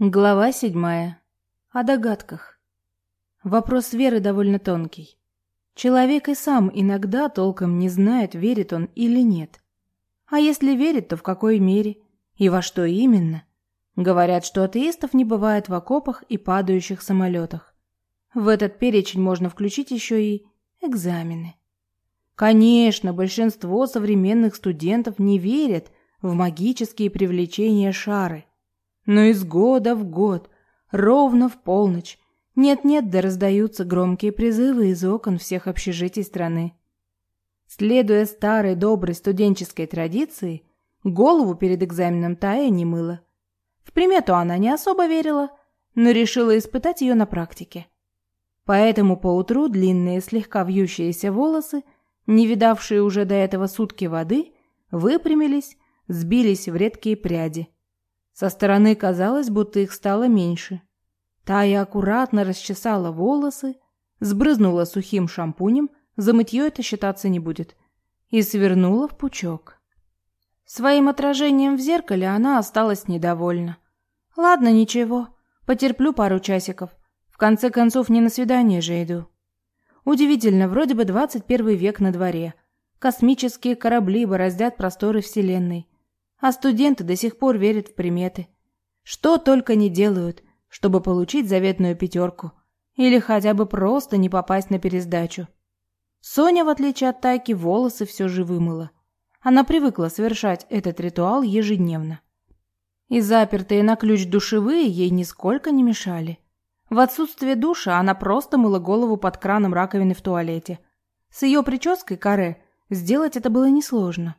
Глава седьмая. О догадках. Вопрос веры довольно тонкий. Человек и сам иногда толком не знает, верит он или нет. А если верит, то в какой мере и во что именно? Говорят, что атеистов не бывает в окопах и падающих самолетах. В этот перечень можно включить еще и экзамены. Конечно, большинство современных студентов не верят в магические привлечения шары – но из года в год, ровно в полночь, нет-нет, да раздаются громкие призывы из окон всех общежитий страны. Следуя старой доброй студенческой традиции, голову перед экзаменом Тая не мыла. В примету она не особо верила, но решила испытать ее на практике. Поэтому поутру длинные слегка вьющиеся волосы, не видавшие уже до этого сутки воды, выпрямились, сбились в редкие пряди. Со стороны казалось, будто их стало меньше. Тая аккуратно расчесала волосы, сбрызнула сухим шампунем, за мытье это считаться не будет, и свернула в пучок. Своим отражением в зеркале она осталась недовольна. Ладно, ничего, потерплю пару часиков. В конце концов, не на свидание же иду. Удивительно, вроде бы 21 век на дворе. Космические корабли бороздят просторы Вселенной а студенты до сих пор верят в приметы. Что только не делают, чтобы получить заветную пятерку или хотя бы просто не попасть на пересдачу. Соня, в отличие от Тайки, волосы все же вымыла. Она привыкла совершать этот ритуал ежедневно. И запертые на ключ душевые ей нисколько не мешали. В отсутствие душа она просто мыла голову под краном раковины в туалете. С ее прической каре сделать это было несложно.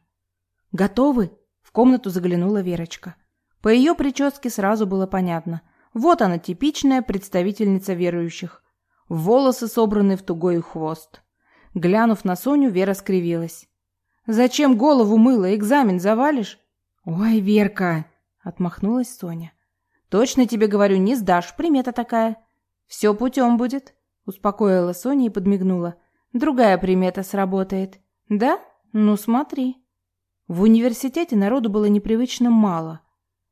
«Готовы?» Комнату заглянула Верочка. По ее прическе сразу было понятно. Вот она, типичная представительница верующих. Волосы собраны в тугой хвост. Глянув на Соню, Вера скривилась. «Зачем голову мыла? Экзамен завалишь?» «Ой, Верка!» — отмахнулась Соня. «Точно тебе говорю, не сдашь, примета такая». «Все путем будет», — успокоила Соня и подмигнула. «Другая примета сработает». «Да? Ну смотри». В университете народу было непривычно мало.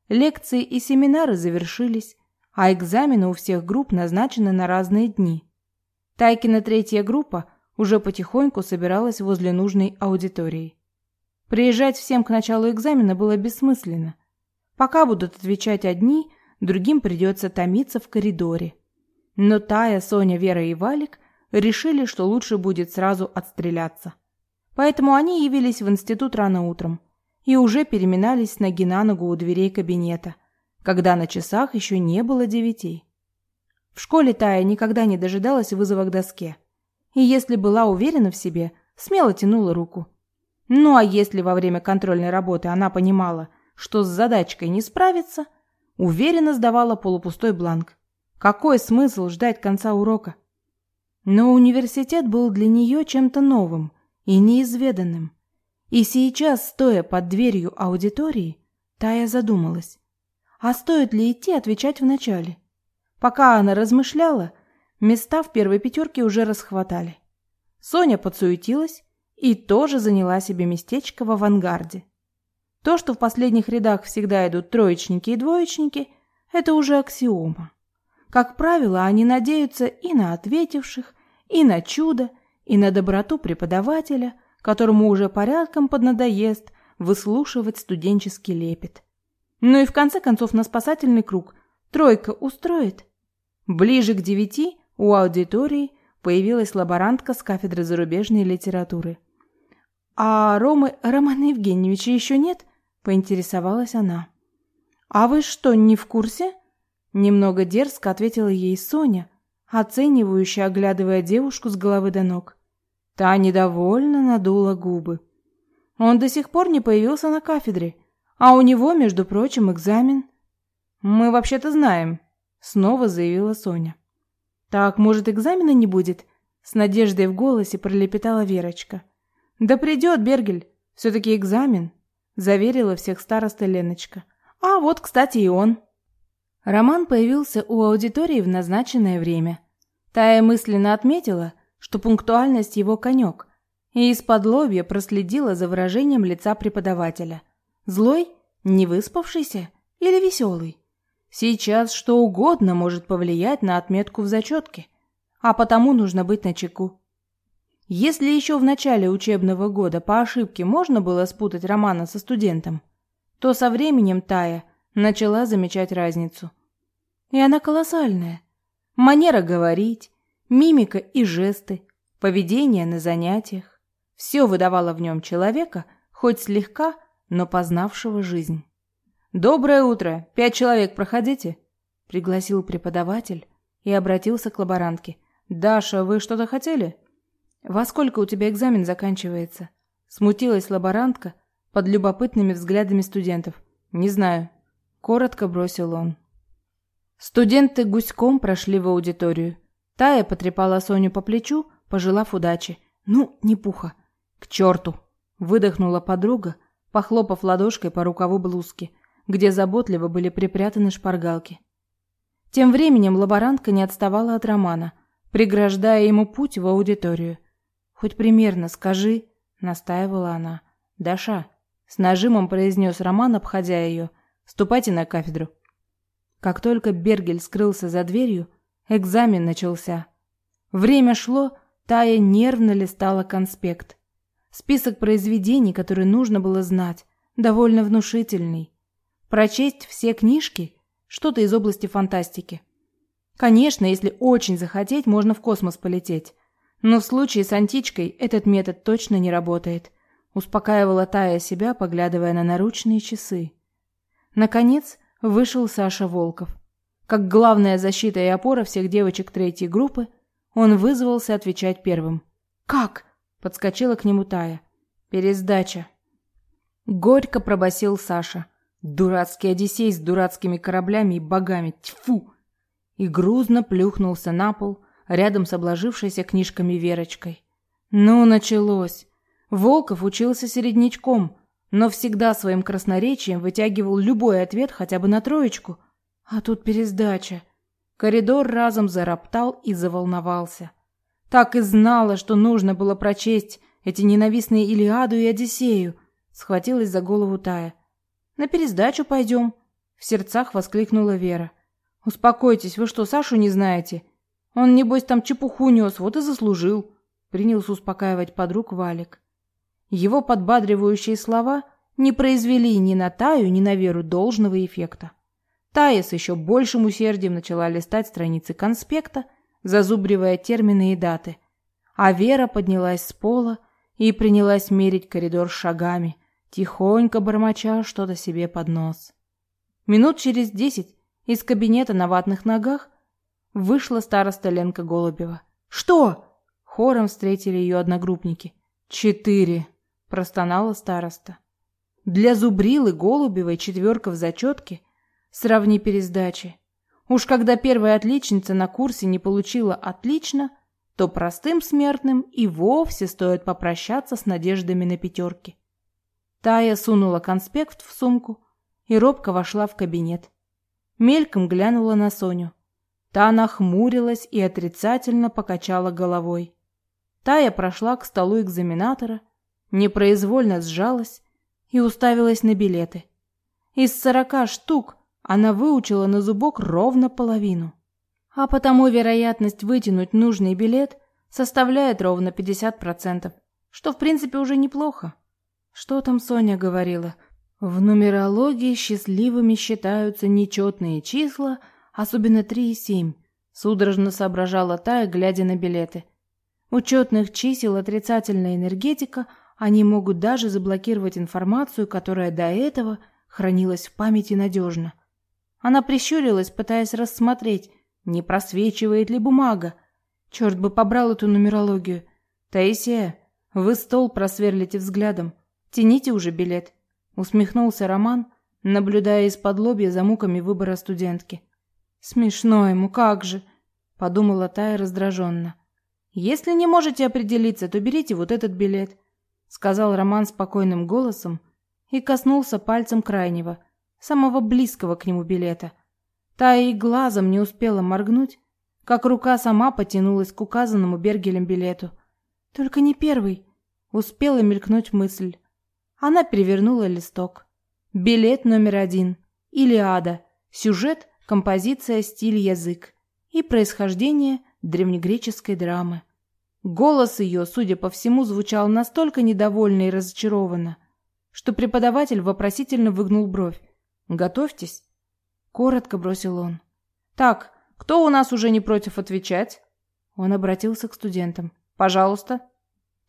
Лекции и семинары завершились, а экзамены у всех групп назначены на разные дни. Тайкина третья группа уже потихоньку собиралась возле нужной аудитории. Приезжать всем к началу экзамена было бессмысленно. Пока будут отвечать одни, другим придется томиться в коридоре. Но Тая, Соня, Вера и Валик решили, что лучше будет сразу отстреляться. Поэтому они явились в институт рано утром и уже переминались с ноги на ногу у дверей кабинета, когда на часах еще не было девяти. В школе Тая никогда не дожидалась вызова к доске. И если была уверена в себе, смело тянула руку. Ну а если во время контрольной работы она понимала, что с задачкой не справится, уверенно сдавала полупустой бланк. Какой смысл ждать конца урока? Но университет был для нее чем-то новым – и неизведанным. И сейчас, стоя под дверью аудитории, Тая задумалась, а стоит ли идти отвечать вначале? Пока она размышляла, места в первой пятерке уже расхватали. Соня подсуетилась и тоже заняла себе местечко в авангарде. То, что в последних рядах всегда идут троечники и двоечники, это уже аксиома. Как правило, они надеются и на ответивших, и на чудо, и на доброту преподавателя, которому уже порядком поднадоест выслушивать студенческий лепет. Ну и в конце концов на спасательный круг тройка устроит. Ближе к девяти у аудитории появилась лаборантка с кафедры зарубежной литературы. «А Ромы Романа Евгеньевича еще нет?» – поинтересовалась она. «А вы что, не в курсе?» Немного дерзко ответила ей Соня, оценивающе оглядывая девушку с головы до ног. Та недовольно надула губы. Он до сих пор не появился на кафедре, а у него, между прочим, экзамен. Мы вообще-то знаем, снова заявила Соня. Так, может, экзамена не будет? С надеждой в голосе пролепетала Верочка. Да придет, Бергель, все таки экзамен, заверила всех староста Леночка. А вот, кстати, и он. Роман появился у аудитории в назначенное время. Тая мысленно отметила, что пунктуальность его конек, и из-под лобья проследила за выражением лица преподавателя. Злой, невыспавшийся или веселый? Сейчас что угодно может повлиять на отметку в зачетке, а потому нужно быть начеку. Если еще в начале учебного года по ошибке можно было спутать Романа со студентом, то со временем Тая начала замечать разницу. И она колоссальная. Манера говорить, мимика и жесты, поведение на занятиях. Все выдавало в нем человека, хоть слегка, но познавшего жизнь. «Доброе утро! Пять человек, проходите!» — пригласил преподаватель и обратился к лаборантке. «Даша, вы что-то хотели?» «Во сколько у тебя экзамен заканчивается?» Смутилась лаборантка под любопытными взглядами студентов. «Не знаю», — коротко бросил он. Студенты гуськом прошли в аудиторию. Тая потрепала Соню по плечу, пожелав удачи. «Ну, не пуха». «К черту!» — выдохнула подруга, похлопав ладошкой по рукаву блузки — где заботливо были припрятаны шпаргалки. Тем временем лаборантка не отставала от Романа, преграждая ему путь в аудиторию. «Хоть примерно скажи», — настаивала она. «Даша», — с нажимом произнес Роман, обходя ее, — «ступайте на кафедру». Как только Бергель скрылся за дверью, экзамен начался. Время шло, Тая нервно листала конспект. Список произведений, которые нужно было знать, довольно внушительный. Прочесть все книжки? Что-то из области фантастики. Конечно, если очень захотеть, можно в космос полететь. Но в случае с античкой этот метод точно не работает. Успокаивала Тая себя, поглядывая на наручные часы. Наконец, вышел Саша Волков. Как главная защита и опора всех девочек третьей группы, он вызвался отвечать первым. «Как?» – подскочила к нему Тая. «Пересдача». Горько пробасил Саша – Дурацкий Одиссей с дурацкими кораблями и богами. Тьфу! И грузно плюхнулся на пол рядом с обложившейся книжками Верочкой. Ну, началось. Волков учился середнячком, но всегда своим красноречием вытягивал любой ответ хотя бы на троечку. А тут пересдача. Коридор разом зароптал и заволновался. Так и знала, что нужно было прочесть эти ненавистные Илиаду и Одиссею. Схватилась за голову Тая. На пересдачу пойдем!» В сердцах воскликнула Вера. «Успокойтесь, вы что, Сашу не знаете? Он, небось, там чепуху нес, вот и заслужил!» Принялся успокаивать подруг Валик. Его подбадривающие слова не произвели ни на Таю, ни на Веру должного эффекта. Тая с еще большим усердием начала листать страницы конспекта, зазубривая термины и даты. А Вера поднялась с пола и принялась мерить коридор шагами – тихонько бормоча что-то себе под нос. Минут через десять из кабинета на ватных ногах вышла староста Ленка Голубева. «Что?» — хором встретили ее одногруппники. «Четыре», — простонала староста. «Для Зубрилы Голубевой четверка в зачетке сравни пересдачи. Уж когда первая отличница на курсе не получила «отлично», то простым смертным и вовсе стоит попрощаться с надеждами на пятерки. Тая сунула конспект в сумку и робко вошла в кабинет. Мельком глянула на Соню. Та нахмурилась и отрицательно покачала головой. Тая прошла к столу экзаменатора, непроизвольно сжалась и уставилась на билеты. Из сорока штук она выучила на зубок ровно половину. А потому вероятность вытянуть нужный билет составляет ровно 50%, что в принципе уже неплохо. Что там Соня говорила? В нумерологии счастливыми считаются нечетные числа, особенно 3 и 7. Судорожно соображала Тая, глядя на билеты. У четных чисел отрицательная энергетика, они могут даже заблокировать информацию, которая до этого хранилась в памяти надежно. Она прищурилась, пытаясь рассмотреть, не просвечивает ли бумага. Черт бы побрал эту нумерологию. Таисия, вы стол просверлите взглядом. Тяните уже билет, усмехнулся Роман, наблюдая из-под лобья за муками выбора студентки. Смешно ему, как же, подумала Тая раздраженно. Если не можете определиться, то берите вот этот билет, сказал Роман спокойным голосом и коснулся пальцем крайнего, самого близкого к нему билета. Тая и глазом не успела моргнуть, как рука сама потянулась к указанному Бергелем билету. Только не первый, успела мелькнуть мысль. Она перевернула листок. Билет номер один. Илиада. Сюжет композиция, стиль, язык и происхождение древнегреческой драмы. Голос ее, судя по всему, звучал настолько недовольно и разочарованно, что преподаватель вопросительно выгнул бровь. «Готовьтесь», — коротко бросил он. «Так, кто у нас уже не против отвечать?» Он обратился к студентам. «Пожалуйста».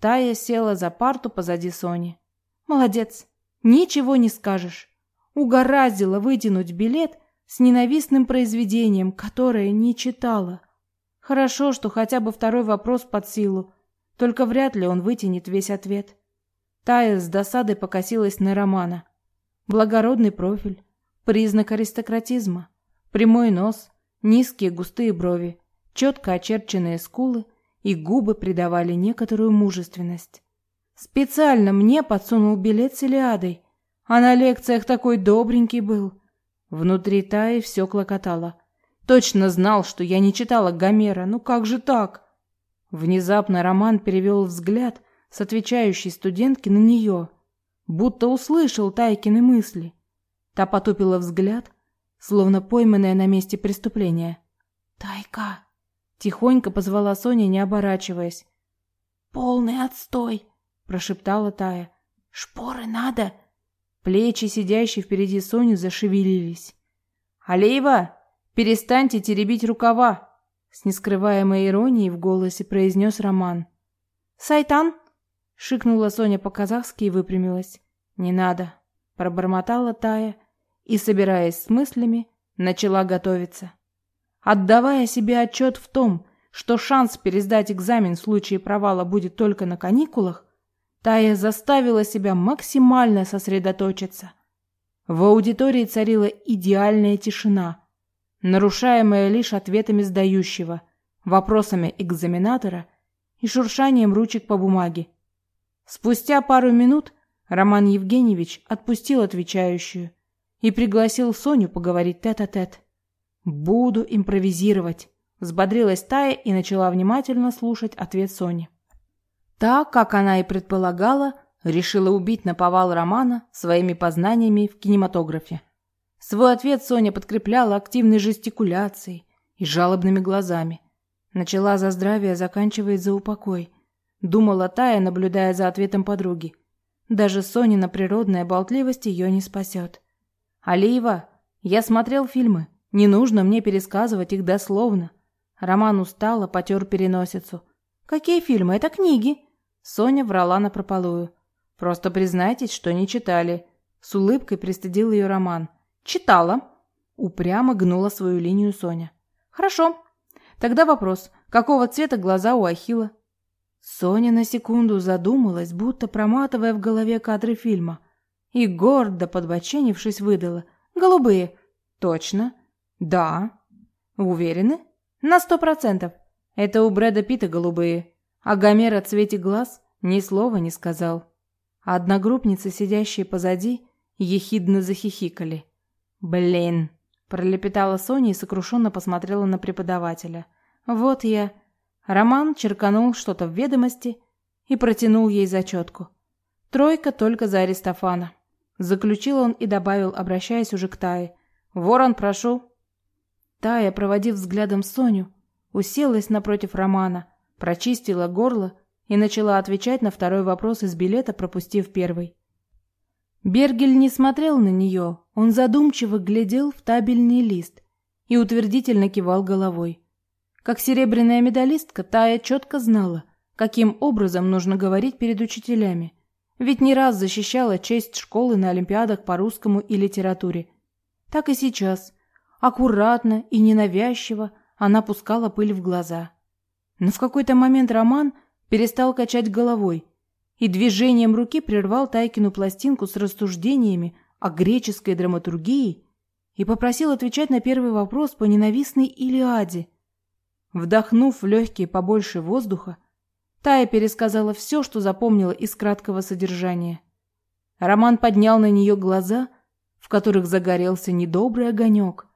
Тая села за парту позади Сони. «Молодец. Ничего не скажешь. Угораздило вытянуть билет с ненавистным произведением, которое не читала. Хорошо, что хотя бы второй вопрос под силу, только вряд ли он вытянет весь ответ». Тая с досадой покосилась на Романа. Благородный профиль, признак аристократизма, прямой нос, низкие густые брови, четко очерченные скулы и губы придавали некоторую мужественность. Специально мне подсунул билет с Илиадой, а на лекциях такой добренький был. Внутри Таи все клокотало. Точно знал, что я не читала Гомера, ну как же так? Внезапно Роман перевел взгляд с отвечающей студентки на нее, будто услышал Тайкины мысли. Та потупила взгляд, словно пойманная на месте преступления. «Тайка!» — тихонько позвала Соня, не оборачиваясь. «Полный отстой!» — прошептала Тая. «Шпоры надо!» Плечи, сидящие впереди Сони, зашевелились. «Алеева, перестаньте теребить рукава!» С нескрываемой иронией в голосе произнес Роман. «Сайтан!» — шикнула Соня по-казахски и выпрямилась. «Не надо!» — пробормотала Тая и, собираясь с мыслями, начала готовиться. Отдавая себе отчет в том, что шанс пересдать экзамен в случае провала будет только на каникулах, Тая заставила себя максимально сосредоточиться. В аудитории царила идеальная тишина, нарушаемая лишь ответами сдающего, вопросами экзаменатора и шуршанием ручек по бумаге. Спустя пару минут Роман Евгеньевич отпустил отвечающую и пригласил Соню поговорить тет-а-тет. -тет. «Буду импровизировать», — взбодрилась Тая и начала внимательно слушать ответ Сони. Та, как она и предполагала, решила убить наповал Романа своими познаниями в кинематографе. Свой ответ Соня подкрепляла активной жестикуляцией и жалобными глазами. Начала за здравие, заканчивает за упокой. Думала Тая, наблюдая за ответом подруги. Даже Сонина природная болтливость ее не спасет. «Алиева, я смотрел фильмы. Не нужно мне пересказывать их дословно». Роман устало потер переносицу. «Какие фильмы? Это книги». Соня врала напропалую. «Просто признайтесь, что не читали». С улыбкой пристыдил ее Роман. «Читала». Упрямо гнула свою линию Соня. «Хорошо. Тогда вопрос. Какого цвета глаза у Ахила? Соня на секунду задумалась, будто проматывая в голове кадры фильма и гордо подбоченившись выдала. «Голубые». «Точно?» «Да». «Уверены?» «На сто процентов. Это у Брэда Питта голубые». А Гомер о цвете глаз ни слова не сказал. Одногруппницы, сидящие позади, ехидно захихикали. «Блин!» – пролепетала Соня и сокрушенно посмотрела на преподавателя. «Вот я...» Роман черканул что-то в ведомости и протянул ей зачетку. Тройка только за Аристофана. Заключил он и добавил, обращаясь уже к Тае. «Ворон, прошу». Тая, проводив взглядом Соню, уселась напротив Романа, прочистила горло и начала отвечать на второй вопрос из билета, пропустив первый. Бергель не смотрел на нее, он задумчиво глядел в табельный лист и утвердительно кивал головой. Как серебряная медалистка, Тая четко знала, каким образом нужно говорить перед учителями. Ведь не раз защищала честь школы на олимпиадах по русскому и литературе. Так и сейчас, аккуратно и ненавязчиво, она пускала пыль в глаза. Но в какой-то момент Роман перестал качать головой и движением руки прервал Тайкину пластинку с рассуждениями о греческой драматургии и попросил отвечать на первый вопрос по ненавистной Илиаде. Вдохнув в легкие побольше воздуха, Тая пересказала все, что запомнила из краткого содержания. Роман поднял на нее глаза, в которых загорелся недобрый огонек,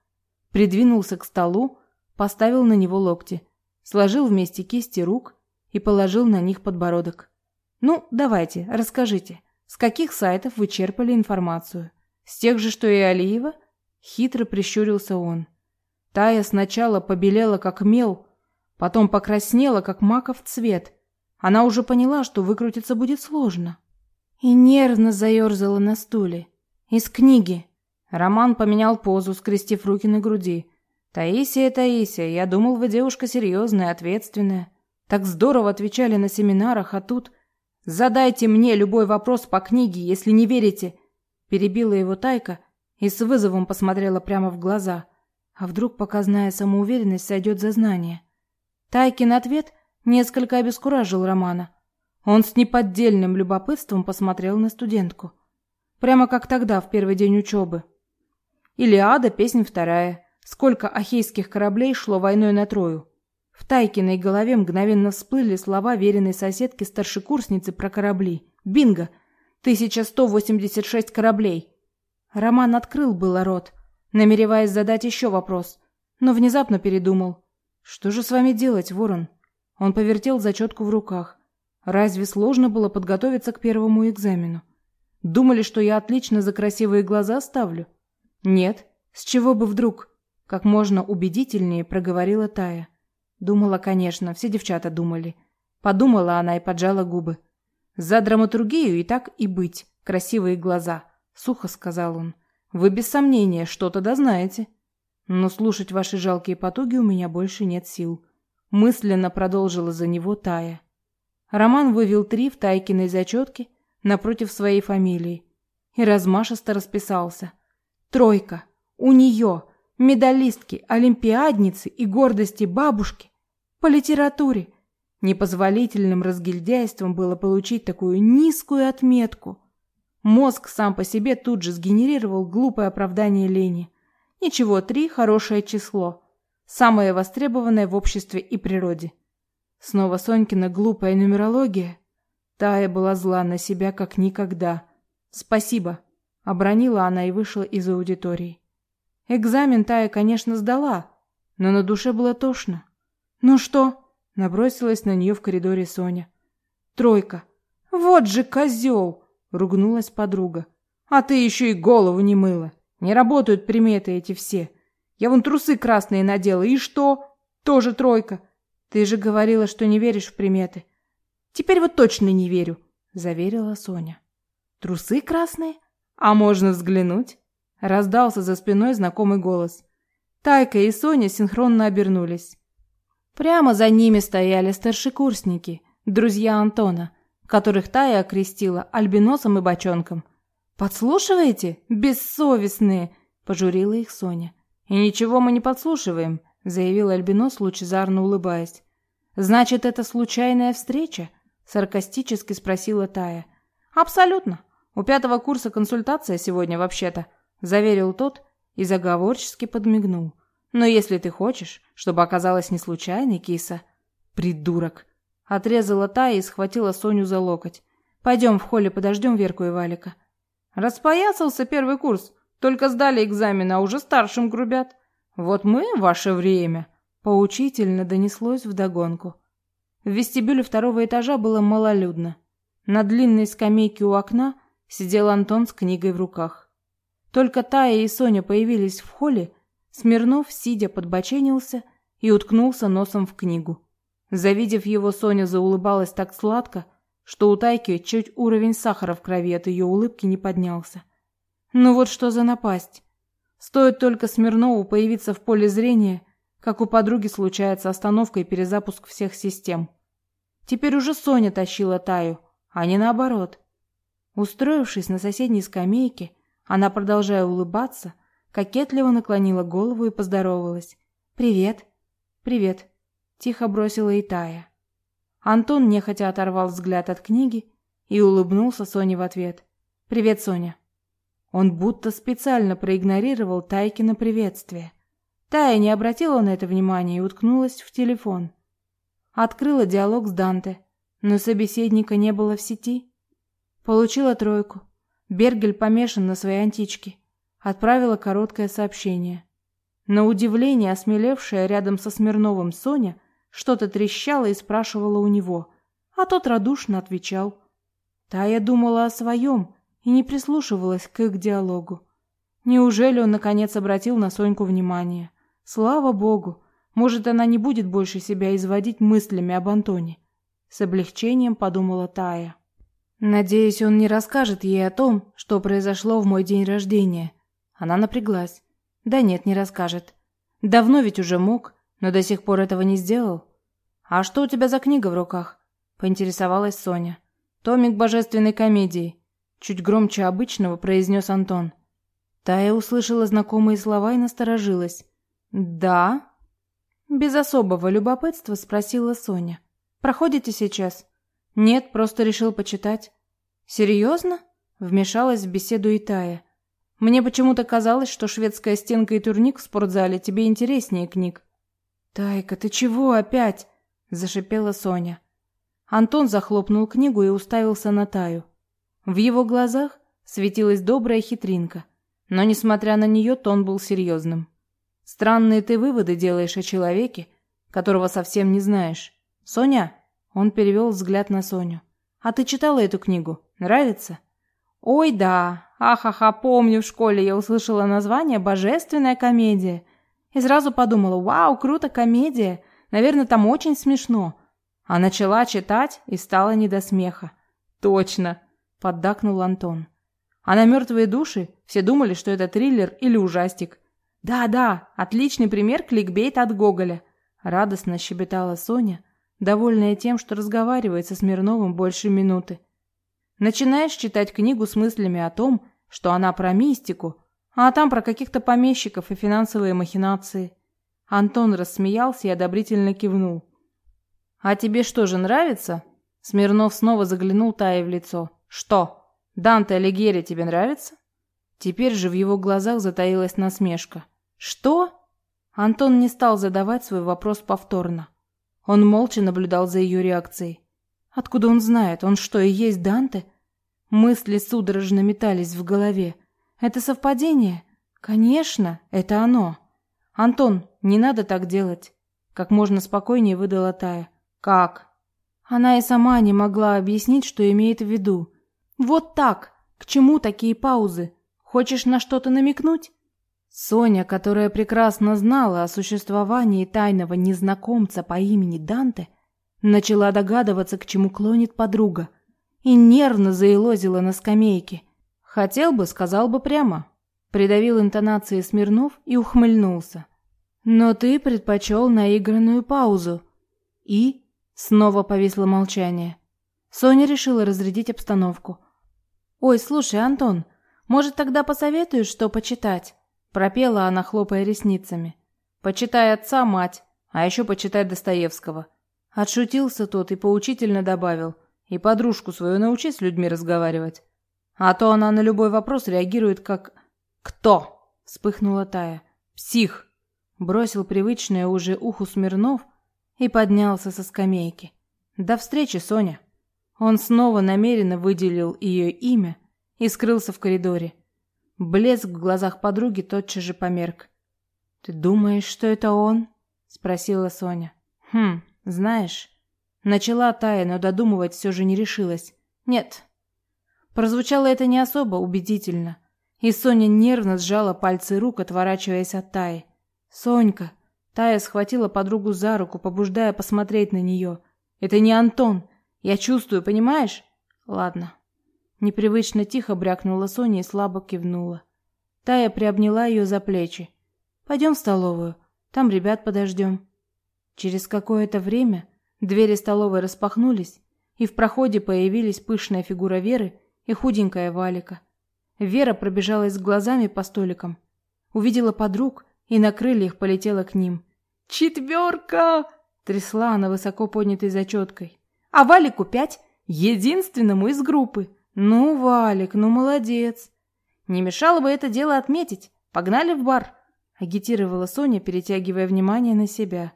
придвинулся к столу, поставил на него локти, сложил вместе кисти рук и положил на них подбородок. «Ну, давайте, расскажите, с каких сайтов вы черпали информацию? С тех же, что и Алиева?» Хитро прищурился он. Тая сначала побелела как мел, потом покраснела как маков цвет. Она уже поняла, что выкрутиться будет сложно. И нервно заерзала на стуле. Из книги. Роман поменял позу, скрестив руки на груди. «Таисия, Таисия, я думал, вы девушка серьезная, ответственная. Так здорово отвечали на семинарах, а тут... Задайте мне любой вопрос по книге, если не верите!» Перебила его Тайка и с вызовом посмотрела прямо в глаза. А вдруг показная самоуверенность сойдет за знание? Тайкин ответ несколько обескуражил Романа. Он с неподдельным любопытством посмотрел на студентку. Прямо как тогда, в первый день учебы. Илиада, песня вторая. Сколько ахейских кораблей шло войной на Трою. В Тайкиной голове мгновенно всплыли слова веренной соседки-старшекурсницы про корабли. Бинго! 1186 кораблей. Роман открыл было рот, намереваясь задать еще вопрос, но внезапно передумал. Что же с вами делать, Ворон? Он повертел зачетку в руках. Разве сложно было подготовиться к первому экзамену? Думали, что я отлично за красивые глаза ставлю? Нет. С чего бы вдруг? Как можно убедительнее проговорила Тая. Думала, конечно, все девчата думали. Подумала она и поджала губы. За драматургию и так и быть. Красивые глаза, сухо сказал он. Вы без сомнения что-то дознаете. Но слушать ваши жалкие потуги у меня больше нет сил. Мысленно продолжила за него Тая. Роман вывел три в Тайкиной зачетке напротив своей фамилии и размашисто расписался. Тройка. У нее медалистки, олимпиадницы и гордости бабушки по литературе. Непозволительным разгильдяйством было получить такую низкую отметку. Мозг сам по себе тут же сгенерировал глупое оправдание лени. Ничего, три – хорошее число. Самое востребованное в обществе и природе. Снова Сонькина глупая нумерология. Тая была зла на себя как никогда. «Спасибо», – обронила она и вышла из аудитории. Экзамен Тая, конечно, сдала, но на душе было тошно. «Ну что?» – набросилась на нее в коридоре Соня. «Тройка». «Вот же козел!» – ругнулась подруга. «А ты еще и голову не мыла. Не работают приметы эти все. Я вон трусы красные надела, и что? Тоже тройка. Ты же говорила, что не веришь в приметы. Теперь вот точно не верю, заверила Соня. Трусы красные? А можно взглянуть? Раздался за спиной знакомый голос. Тайка и Соня синхронно обернулись. Прямо за ними стояли старшекурсники, друзья Антона, которых Тая окрестила альбиносом и бочонком. «Подслушиваете? Бессовестные!» – пожурила их Соня. «И ничего мы не подслушиваем», – заявил Альбинос, лучезарно улыбаясь. «Значит, это случайная встреча?» – саркастически спросила Тая. «Абсолютно. У пятого курса консультация сегодня вообще-то», – заверил тот и заговорчески подмигнул. «Но если ты хочешь, чтобы оказалось не случайной, киса...» «Придурок!» – отрезала Тая и схватила Соню за локоть. «Пойдем в холле подождем Верку и Валика». Распоясался первый курс. Только сдали экзамен, а уже старшим грубят. Вот мы в ваше время. Поучительно донеслось вдогонку. В вестибюле второго этажа было малолюдно. На длинной скамейке у окна сидел Антон с книгой в руках. Только Тая и Соня появились в холле, Смирнов, сидя, подбоченился и уткнулся носом в книгу. Завидев его, Соня заулыбалась так сладко, что у Тайки чуть уровень сахара в крови от ее улыбки не поднялся. Ну вот что за напасть. Стоит только Смирнову появиться в поле зрения, как у подруги случается остановка и перезапуск всех систем. Теперь уже Соня тащила Таю, а не наоборот. Устроившись на соседней скамейке, она, продолжая улыбаться, кокетливо наклонила голову и поздоровалась. «Привет». «Привет», — тихо бросила и Тая. Антон нехотя оторвал взгляд от книги и улыбнулся Соне в ответ. «Привет, Соня». Он будто специально проигнорировал Тайкино приветствие. Тая не обратила на это внимания и уткнулась в телефон. Открыла диалог с Данте, но собеседника не было в сети. Получила тройку. Бергель помешан на своей античке. Отправила короткое сообщение. На удивление осмелевшая рядом со Смирновым Соня – что-то трещала и спрашивала у него, а тот радушно отвечал. Тая думала о своем и не прислушивалась к их диалогу. Неужели он наконец обратил на Соньку внимание? Слава богу. Может, она не будет больше себя изводить мыслями об Антоне. С облегчением подумала Тая. Надеюсь, он не расскажет ей о том, что произошло в мой день рождения. Она напряглась. Да нет, не расскажет. Давно ведь уже мог, но до сих пор этого не сделал. А что у тебя за книга в руках? поинтересовалась Соня. Томик божественной комедии, чуть громче обычного произнес Антон. Тая услышала знакомые слова и насторожилась. Да? Без особого любопытства спросила Соня. Проходите сейчас? Нет, просто решил почитать. Серьезно? Вмешалась в беседу и Тая. Мне почему-то казалось, что шведская стенка и турник в спортзале тебе интереснее книг. Тайка, ты чего опять? зашипела Соня. Антон захлопнул книгу и уставился на Таю. В его глазах светилась добрая хитринка, но несмотря на нее, тон был серьезным. Странные ты выводы делаешь о человеке, которого совсем не знаешь. Соня, он перевел взгляд на Соню. А ты читала эту книгу? Нравится? Ой, да. Ахаха, помню, в школе я услышала название Божественная комедия и сразу подумала: "Вау, круто комедия. Наверное, там очень смешно". А начала читать и стало не до смеха. Точно, поддакнул Антон. А на мертвые души все думали, что это триллер или ужастик. Да-да, отличный пример кликбейт от Гоголя, радостно щебетала Соня, довольная тем, что разговаривает со Смирновым больше минуты. Начинаешь читать книгу с мыслями о том, что она про мистику, а там про каких-то помещиков и финансовые махинации. Антон рассмеялся и одобрительно кивнул. А тебе что же нравится? Смирнов снова заглянул Тае в лицо. Что? Данте Алигьери тебе нравится? Теперь же в его глазах затаилась насмешка. Что? Антон не стал задавать свой вопрос повторно. Он молча наблюдал за ее реакцией. Откуда он знает? Он что, и есть Данте? Мысли судорожно метались в голове. Это совпадение? Конечно, это оно. Антон, не надо так делать, как можно спокойнее выдала Тая. Как? Она и сама не могла объяснить, что имеет в виду. Вот так. К чему такие паузы? Хочешь на что-то намекнуть? Соня, которая прекрасно знала о существовании тайного незнакомца по имени Данте, начала догадываться, к чему клонит подруга, и нервно заелозила на скамейке. Хотел бы, сказал бы прямо. Придавил интонации Смирнов и ухмыльнулся. Но ты предпочел наигранную паузу. И снова повисло молчание. Соня решила разрядить обстановку. Ой, слушай, Антон, может, тогда посоветуешь, что почитать? Пропела она, хлопая ресницами. Почитай отца, мать, а еще почитай Достоевского. Отшутился тот и поучительно добавил: "И подружку свою научи с людьми разговаривать, а то она на любой вопрос реагирует как кто?" вспыхнула Тая. "Псих", бросил привычное уже уху Смирнов и поднялся со скамейки. "До встречи, Соня". Он снова намеренно выделил ее имя и скрылся в коридоре. Блеск в глазах подруги тотчас же померк. Ты думаешь, что это он? спросила Соня. Хм, знаешь, начала Тая, но додумывать все же не решилась. Нет. Прозвучало это не особо убедительно, и Соня нервно сжала пальцы рук, отворачиваясь от Таи. Сонька, Тая схватила подругу за руку, побуждая посмотреть на нее. Это не Антон. Я чувствую, понимаешь? Ладно. Непривычно тихо брякнула Соня и слабо кивнула. Тая приобняла ее за плечи. Пойдем в столовую, там ребят подождем». Через какое-то время двери столовой распахнулись, и в проходе появились пышная фигура Веры и худенькая Валика. Вера пробежалась глазами по столикам, увидела подруг и на крыльях полетела к ним. «Четверка!» — трясла она высоко поднятой зачеткой. «А Валику пять, единственному из группы!» Ну, Валик, ну молодец. Не мешало бы это дело отметить. Погнали в бар, агитировала Соня, перетягивая внимание на себя.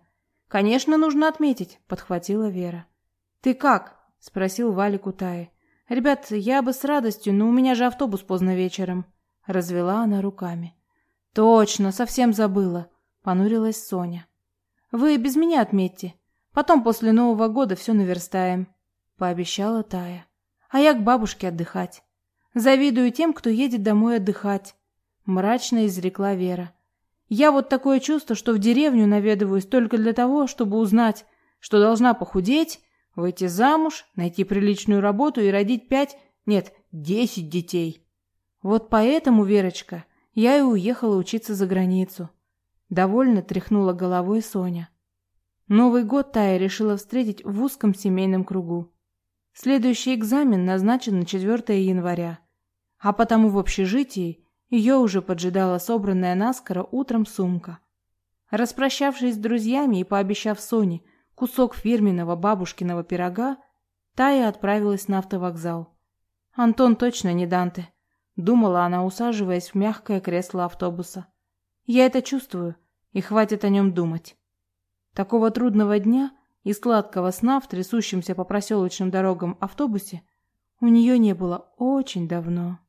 Конечно, нужно отметить, подхватила Вера. Ты как? спросил Валик у Таи. Ребят, я бы с радостью, но у меня же автобус поздно вечером, развела она руками. Точно, совсем забыла, понурилась Соня. Вы без меня отметьте. Потом после Нового года все наверстаем, пообещала Тая а я к бабушке отдыхать. Завидую тем, кто едет домой отдыхать, мрачно изрекла Вера. Я вот такое чувство, что в деревню наведываюсь только для того, чтобы узнать, что должна похудеть, выйти замуж, найти приличную работу и родить пять, нет, десять детей. Вот поэтому, Верочка, я и уехала учиться за границу. Довольно тряхнула головой Соня. Новый год Тая решила встретить в узком семейном кругу. Следующий экзамен назначен на 4 января, а потому в общежитии ее уже поджидала собранная наскоро утром сумка. Распрощавшись с друзьями и пообещав Соне кусок фирменного бабушкиного пирога, Тая отправилась на автовокзал. Антон точно не Данте, думала она, усаживаясь в мягкое кресло автобуса. Я это чувствую, и хватит о нем думать. Такого трудного дня и сладкого сна в трясущемся по проселочным дорогам автобусе у нее не было очень давно.